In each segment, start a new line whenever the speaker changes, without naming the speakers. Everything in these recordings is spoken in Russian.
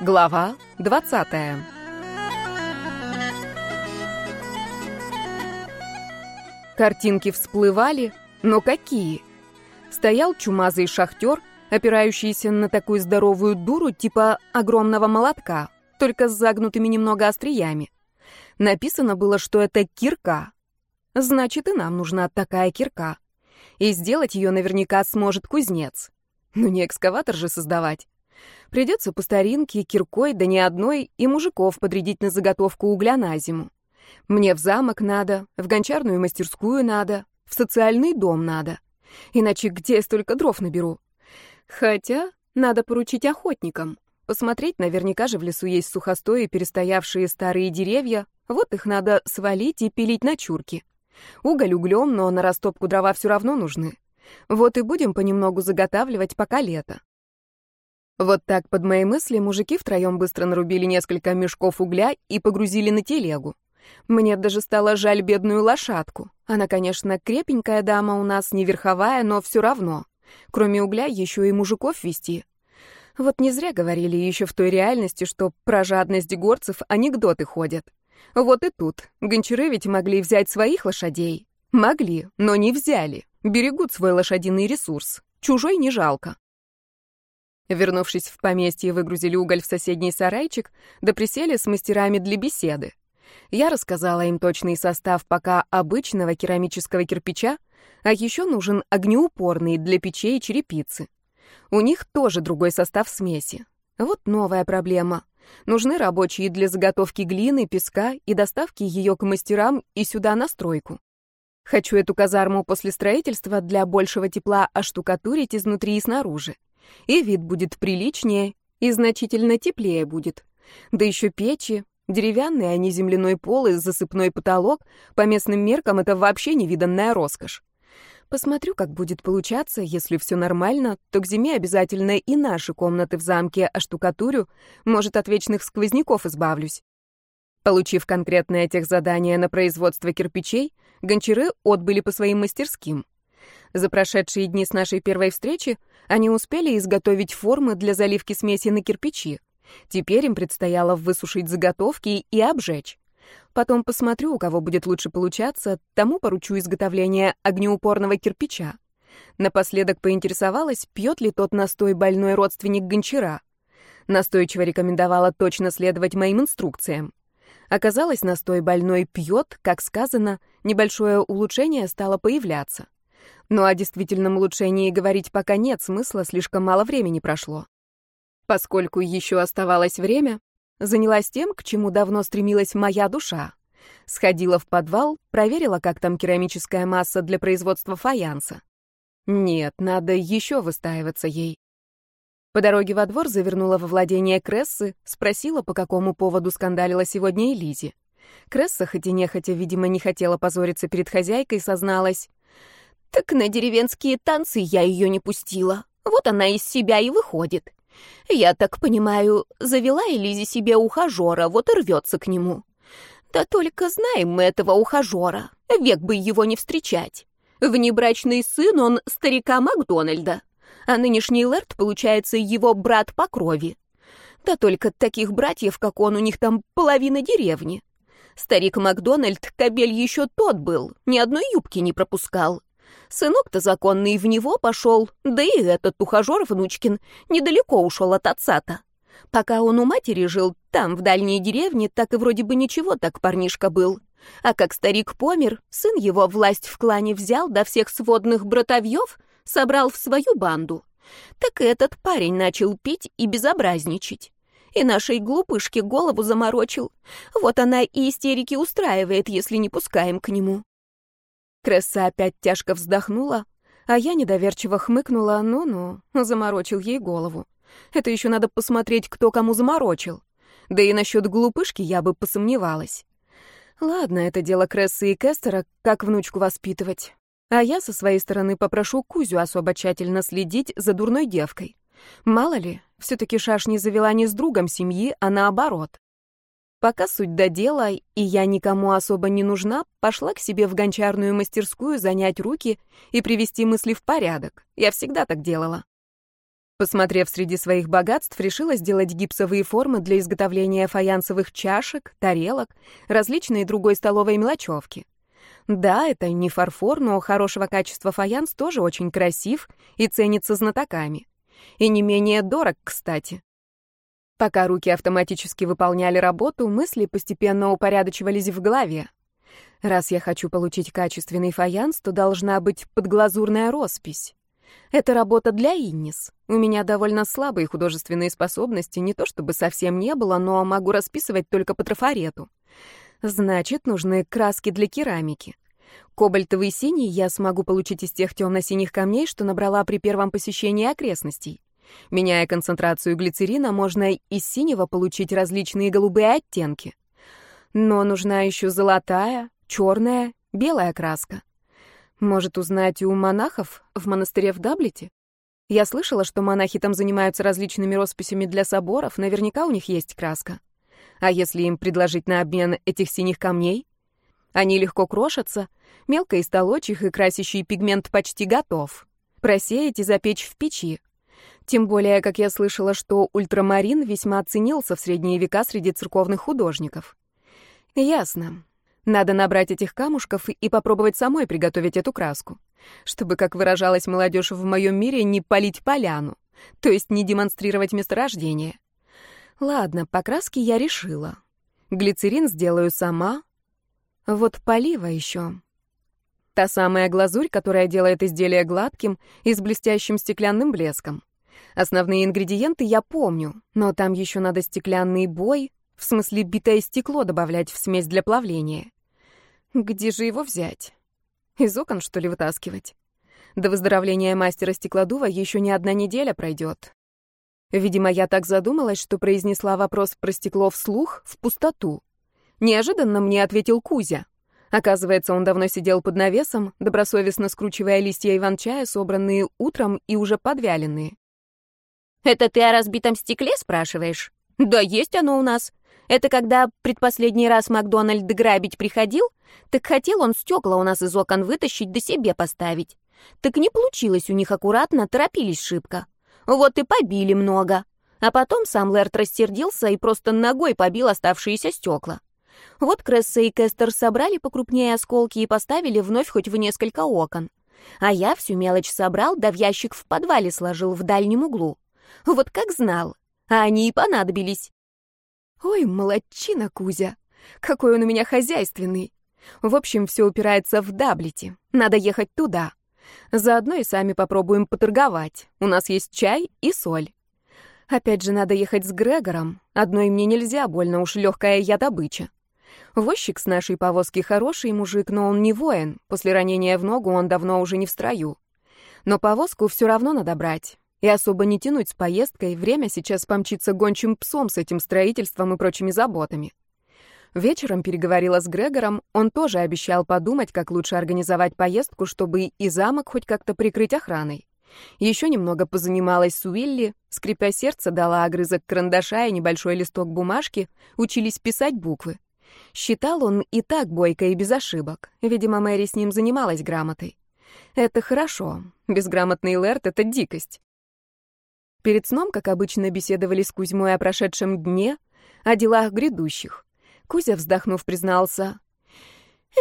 Глава 20 Картинки всплывали, но какие? Стоял чумазый шахтер, опирающийся на такую здоровую дуру типа огромного молотка, только с загнутыми немного остриями. Написано было, что это кирка. Значит, и нам нужна такая кирка. И сделать ее наверняка сможет кузнец. Ну не экскаватор же создавать. Придется по старинке, киркой, да не одной, и мужиков подрядить на заготовку угля на зиму. Мне в замок надо, в гончарную мастерскую надо, в социальный дом надо. Иначе где я столько дров наберу? Хотя надо поручить охотникам. Посмотреть, наверняка же в лесу есть сухостои, перестоявшие старые деревья. Вот их надо свалить и пилить на чурки. Уголь углем, но на растопку дрова все равно нужны. Вот и будем понемногу заготавливать, пока лето. Вот так под мои мысли мужики втроем быстро нарубили несколько мешков угля и погрузили на телегу. Мне даже стало жаль бедную лошадку. Она, конечно, крепенькая дама у нас, не верховая, но все равно. Кроме угля еще и мужиков вести. Вот не зря говорили еще в той реальности, что про жадность горцев анекдоты ходят. Вот и тут. Гончары ведь могли взять своих лошадей. Могли, но не взяли. Берегут свой лошадиный ресурс. Чужой не жалко. Вернувшись в поместье, выгрузили уголь в соседний сарайчик, да присели с мастерами для беседы. Я рассказала им точный состав пока обычного керамического кирпича, а еще нужен огнеупорный для печей и черепицы. У них тоже другой состав смеси. Вот новая проблема. Нужны рабочие для заготовки глины, песка и доставки ее к мастерам и сюда на стройку. Хочу эту казарму после строительства для большего тепла оштукатурить изнутри и снаружи. И вид будет приличнее, и значительно теплее будет. Да еще печи, деревянные, а не земляной пол и засыпной потолок, по местным меркам это вообще невиданная роскошь. Посмотрю, как будет получаться, если все нормально, то к зиме обязательно и наши комнаты в замке оштукатурю, может, от вечных сквозняков избавлюсь. Получив конкретное техзадание на производство кирпичей, гончары отбыли по своим мастерским. За прошедшие дни с нашей первой встречи они успели изготовить формы для заливки смеси на кирпичи. Теперь им предстояло высушить заготовки и обжечь. Потом посмотрю, у кого будет лучше получаться, тому поручу изготовление огнеупорного кирпича. Напоследок поинтересовалась, пьет ли тот настой больной родственник гончара. Настойчиво рекомендовала точно следовать моим инструкциям. Оказалось, настой больной пьет, как сказано, небольшое улучшение стало появляться. Но о действительном улучшении говорить пока нет смысла, слишком мало времени прошло. Поскольку еще оставалось время, занялась тем, к чему давно стремилась моя душа. Сходила в подвал, проверила, как там керамическая масса для производства фаянса. Нет, надо еще выстаиваться ей. По дороге во двор завернула во владение Крессы, спросила, по какому поводу скандалила сегодня Элизе. Кресса, хоть и нехотя, видимо, не хотела позориться перед хозяйкой, созналась. Так на деревенские танцы я ее не пустила. Вот она из себя и выходит. Я так понимаю, завела Элизе себе ухажера, вот и рвется к нему. Да только знаем мы этого ухажера, век бы его не встречать. Внебрачный сын он старика Макдональда, а нынешний Лэрд, получается, его брат по крови. Да только таких братьев, как он, у них там половина деревни. Старик Макдональд, кобель еще тот был, ни одной юбки не пропускал. Сынок-то законный в него пошел, да и этот ухажер внучкин недалеко ушел от отца-то. Пока он у матери жил, там, в дальней деревне, так и вроде бы ничего так парнишка был. А как старик помер, сын его власть в клане взял, да всех сводных братовьев собрал в свою банду. Так и этот парень начал пить и безобразничать. И нашей глупышке голову заморочил. Вот она и истерики устраивает, если не пускаем к нему. Кресса опять тяжко вздохнула, а я недоверчиво хмыкнула, ну-ну, заморочил ей голову. Это еще надо посмотреть, кто кому заморочил. Да и насчет глупышки я бы посомневалась. Ладно, это дело Крессы и Кестера, как внучку воспитывать. А я со своей стороны попрошу Кузю особо тщательно следить за дурной девкой. Мало ли, все-таки Шаш не завела не с другом семьи, а наоборот. Пока суть до дела, и я никому особо не нужна, пошла к себе в гончарную мастерскую занять руки и привести мысли в порядок. Я всегда так делала. Посмотрев среди своих богатств, решила сделать гипсовые формы для изготовления фаянсовых чашек, тарелок, различной другой столовой мелочевки. Да, это не фарфор, но хорошего качества фаянс тоже очень красив и ценится знатоками. И не менее дорог, кстати. Пока руки автоматически выполняли работу, мысли постепенно упорядочивались в голове. Раз я хочу получить качественный фаянс, то должна быть подглазурная роспись. Это работа для Иннис. У меня довольно слабые художественные способности, не то чтобы совсем не было, но могу расписывать только по трафарету. Значит, нужны краски для керамики. Кобальтовый синий я смогу получить из тех темно-синих камней, что набрала при первом посещении окрестностей. Меняя концентрацию глицерина, можно из синего получить различные голубые оттенки. Но нужна еще золотая, черная, белая краска. Может, узнать у монахов в монастыре в Даблете? Я слышала, что монахи там занимаются различными росписями для соборов, наверняка у них есть краска. А если им предложить на обмен этих синих камней? Они легко крошатся, мелко истолочь их, и красящий пигмент почти готов. Просеять и запечь в печи. Тем более, как я слышала, что ультрамарин весьма ценился в средние века среди церковных художников. Ясно. Надо набрать этих камушков и попробовать самой приготовить эту краску. Чтобы, как выражалась молодежь в моем мире, не полить поляну. То есть не демонстрировать месторождение. Ладно, по краске я решила. Глицерин сделаю сама. Вот полива еще. Та самая глазурь, которая делает изделие гладким и с блестящим стеклянным блеском. Основные ингредиенты я помню, но там еще надо стеклянный бой, в смысле, битое стекло добавлять в смесь для плавления. Где же его взять? Из окон, что ли, вытаскивать? До выздоровления мастера стеклодува еще не одна неделя пройдет. Видимо, я так задумалась, что произнесла вопрос про стекло вслух, в пустоту. Неожиданно мне ответил Кузя. Оказывается, он давно сидел под навесом, добросовестно скручивая листья иван-чая, собранные утром и уже подвяленные.
«Это ты о разбитом стекле спрашиваешь?» «Да есть оно у нас. Это когда предпоследний раз Макдональд грабить приходил, так хотел он стекла у нас из окон вытащить да себе поставить. Так не получилось у них аккуратно, торопились шибко. Вот и побили много. А потом сам Лэрт рассердился и просто ногой побил оставшиеся стекла. Вот Кресса и Кестер собрали покрупнее осколки и поставили вновь хоть в несколько окон. А я всю мелочь собрал, да в ящик в подвале сложил в дальнем углу. Вот как знал. А они и понадобились. Ой, молодчина, Кузя. Какой он у меня хозяйственный. В общем, все упирается в Даблете. Надо ехать туда. Заодно и сами попробуем поторговать. У нас есть чай и соль. Опять же, надо ехать с Грегором. Одной мне нельзя, больно уж легкая я добыча. Возчик с нашей повозки хороший мужик, но он не воин. После ранения в ногу он давно уже не в строю. Но повозку все равно надо брать. И особо не тянуть с поездкой, время сейчас помчиться гончим псом с этим строительством и прочими заботами. Вечером переговорила с Грегором, он тоже обещал подумать, как лучше организовать поездку, чтобы и замок хоть как-то прикрыть охраной. Еще немного позанималась с Уилли, скрипя сердце, дала огрызок карандаша и небольшой листок бумажки, учились писать буквы. Считал он и так бойко и без ошибок. Видимо, Мэри с ним занималась грамотой. Это хорошо. Безграмотный Лэрт — это дикость. Перед сном, как обычно, беседовали с Кузьмой о прошедшем дне, о делах грядущих. Кузя, вздохнув, признался.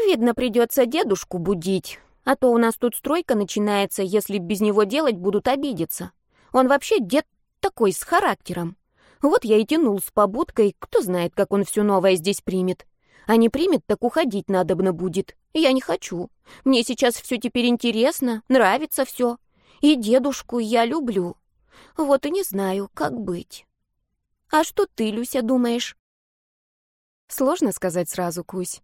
«Видно, придется дедушку будить, а то у нас тут стройка начинается, если без него делать будут обидеться. Он вообще дед такой с характером. Вот я и тянул с побудкой, кто знает, как он все новое здесь примет. А не примет, так уходить надобно будет. Я не хочу. Мне сейчас все теперь интересно, нравится все. И дедушку я люблю. Вот и не знаю, как быть. А что ты, Люся, думаешь?
Сложно сказать сразу, Кусь.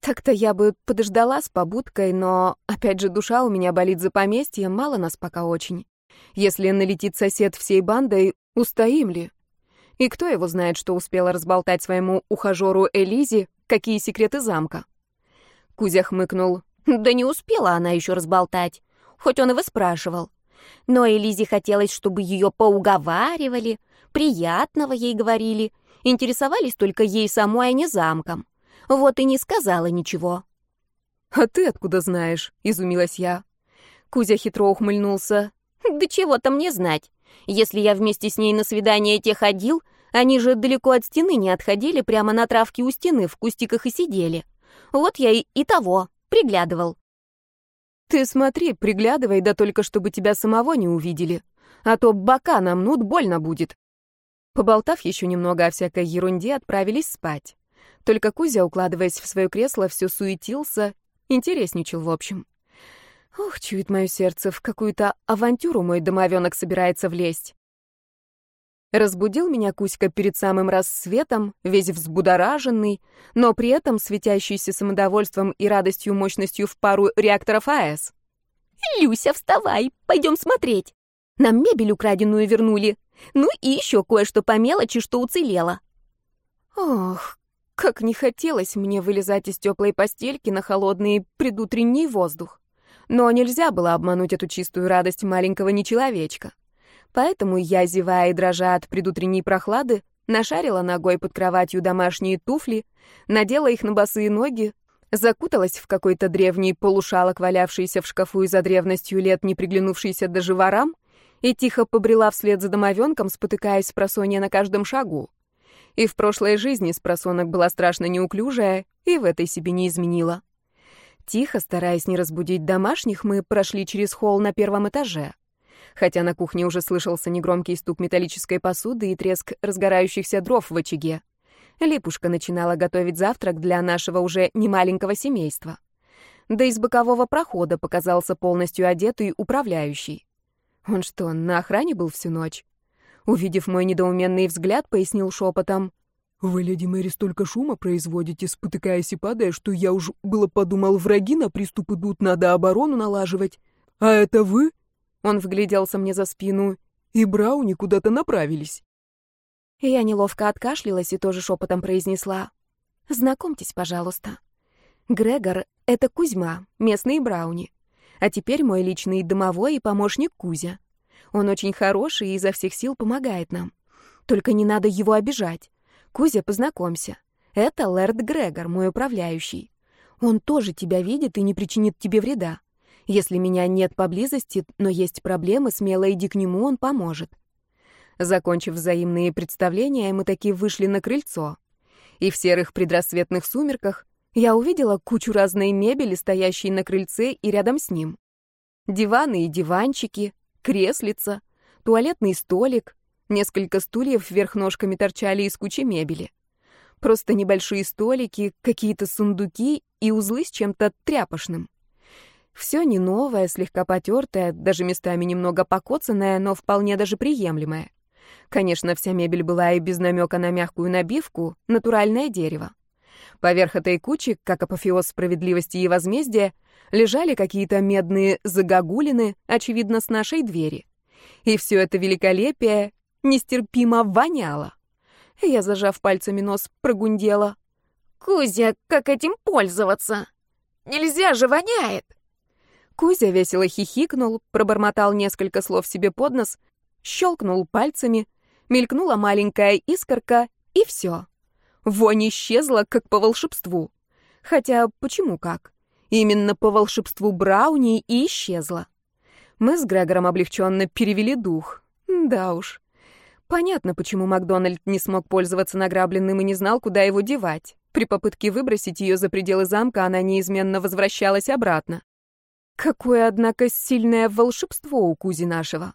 Так-то я бы подождала с побудкой, но, опять же, душа у меня болит за поместье, мало нас пока очень. Если налетит сосед всей бандой, устоим ли? И кто его знает, что успела разболтать своему ухажеру Элизе, какие секреты замка? Кузя хмыкнул.
Да не успела она еще разболтать, хоть он и выспрашивал. Но Элизе хотелось, чтобы ее поуговаривали, приятного ей говорили, интересовались только ей самой, а не замком. Вот и не сказала ничего.
«А ты откуда знаешь?» — изумилась я. Кузя хитро ухмыльнулся.
«Да чего-то мне знать. Если я вместе с ней на свидание те ходил, они же далеко от стены не отходили, прямо на травке у стены, в кустиках и сидели. Вот я и, и того, приглядывал.
Ты смотри, приглядывай, да только чтобы тебя самого не увидели. А то бока намнут, больно будет. Поболтав еще немного о всякой ерунде, отправились спать. Только Кузя, укладываясь в свое кресло, все суетился, интересничал в общем. Ох, чует мое сердце, в какую-то авантюру мой домовенок собирается влезть. Разбудил меня Кузька перед самым рассветом, весь взбудораженный, но при этом светящийся самодовольством и радостью мощностью в пару реакторов АЭС.
«Люся, вставай, пойдем смотреть. Нам мебель украденную вернули. Ну и еще кое-что по мелочи, что уцелело».
Ох, как не хотелось мне вылезать из теплой постельки на холодный предутренний воздух. Но нельзя было обмануть эту чистую радость маленького нечеловечка. Поэтому я, зевая и дрожа от предутренней прохлады, нашарила ногой под кроватью домашние туфли, надела их на босые ноги, закуталась в какой-то древний полушалок, валявшийся в шкафу и за древностью лет не приглянувшийся даже ворам, и тихо побрела вслед за домовенком, спотыкаясь с просонья на каждом шагу. И в прошлой жизни с просонок была страшно неуклюжая, и в этой себе не изменила. Тихо, стараясь не разбудить домашних, мы прошли через холл на первом этаже хотя на кухне уже слышался негромкий стук металлической посуды и треск разгорающихся дров в очаге. Липушка начинала готовить завтрак для нашего уже немаленького семейства. Да из бокового прохода показался полностью одетый управляющий. Он что, на охране был всю ночь? Увидев мой недоуменный взгляд, пояснил шепотом.
«Вы, леди Мэри, столько шума производите, спотыкаясь и падая, что я уж было подумал, враги на приступ идут, надо оборону налаживать. А это вы?
Он вгляделся мне за спину.
«И Брауни куда-то направились».
Я неловко откашлялась и тоже шепотом произнесла. «Знакомьтесь, пожалуйста. Грегор — это Кузьма, местный Брауни. А теперь мой личный домовой и помощник Кузя. Он очень хороший и изо всех сил помогает нам. Только не надо его обижать. Кузя, познакомься. Это Лэрд Грегор, мой управляющий. Он тоже тебя видит и не причинит тебе вреда. Если меня нет поблизости, но есть проблемы, смело иди к нему, он поможет. Закончив взаимные представления, мы таки вышли на крыльцо. И в серых предрассветных сумерках я увидела кучу разной мебели, стоящей на крыльце и рядом с ним. Диваны и диванчики, креслица, туалетный столик, несколько стульев вверх ножками торчали из кучи мебели. Просто небольшие столики, какие-то сундуки и узлы с чем-то тряпошным. Все не новое, слегка потертое, даже местами немного покоцанное, но вполне даже приемлемое. Конечно, вся мебель была и без намека на мягкую набивку, натуральное дерево. Поверх этой кучи, как апофеоз справедливости и возмездия, лежали какие-то медные загогулины, очевидно, с нашей двери. И все это великолепие нестерпимо воняло. Я, зажав пальцами нос, прогундела.
«Кузя, как этим пользоваться? Нельзя же, воняет!»
Кузя весело хихикнул, пробормотал несколько слов себе под нос, щелкнул пальцами, мелькнула маленькая искорка, и все. Вонь исчезла, как по волшебству. Хотя, почему как? Именно по волшебству Брауни и исчезла. Мы с Грегором облегченно перевели дух. Да уж. Понятно, почему Макдональд не смог пользоваться награбленным и не знал, куда его девать. При попытке выбросить ее за пределы замка она неизменно возвращалась обратно. Какое, однако, сильное волшебство у Кузи нашего.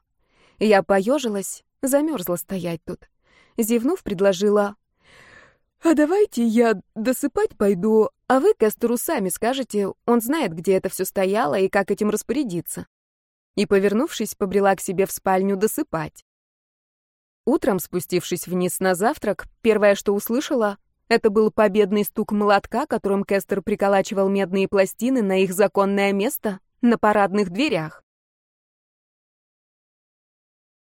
Я поежилась, замерзла стоять тут. Зевнув, предложила. «А давайте я досыпать пойду, а вы Кестеру сами скажете, он знает, где это все стояло и как этим распорядиться». И, повернувшись, побрела к себе в спальню досыпать. Утром, спустившись вниз на завтрак, первое, что услышала, это был победный стук молотка, которым Кестер приколачивал медные пластины на их законное место на парадных дверях.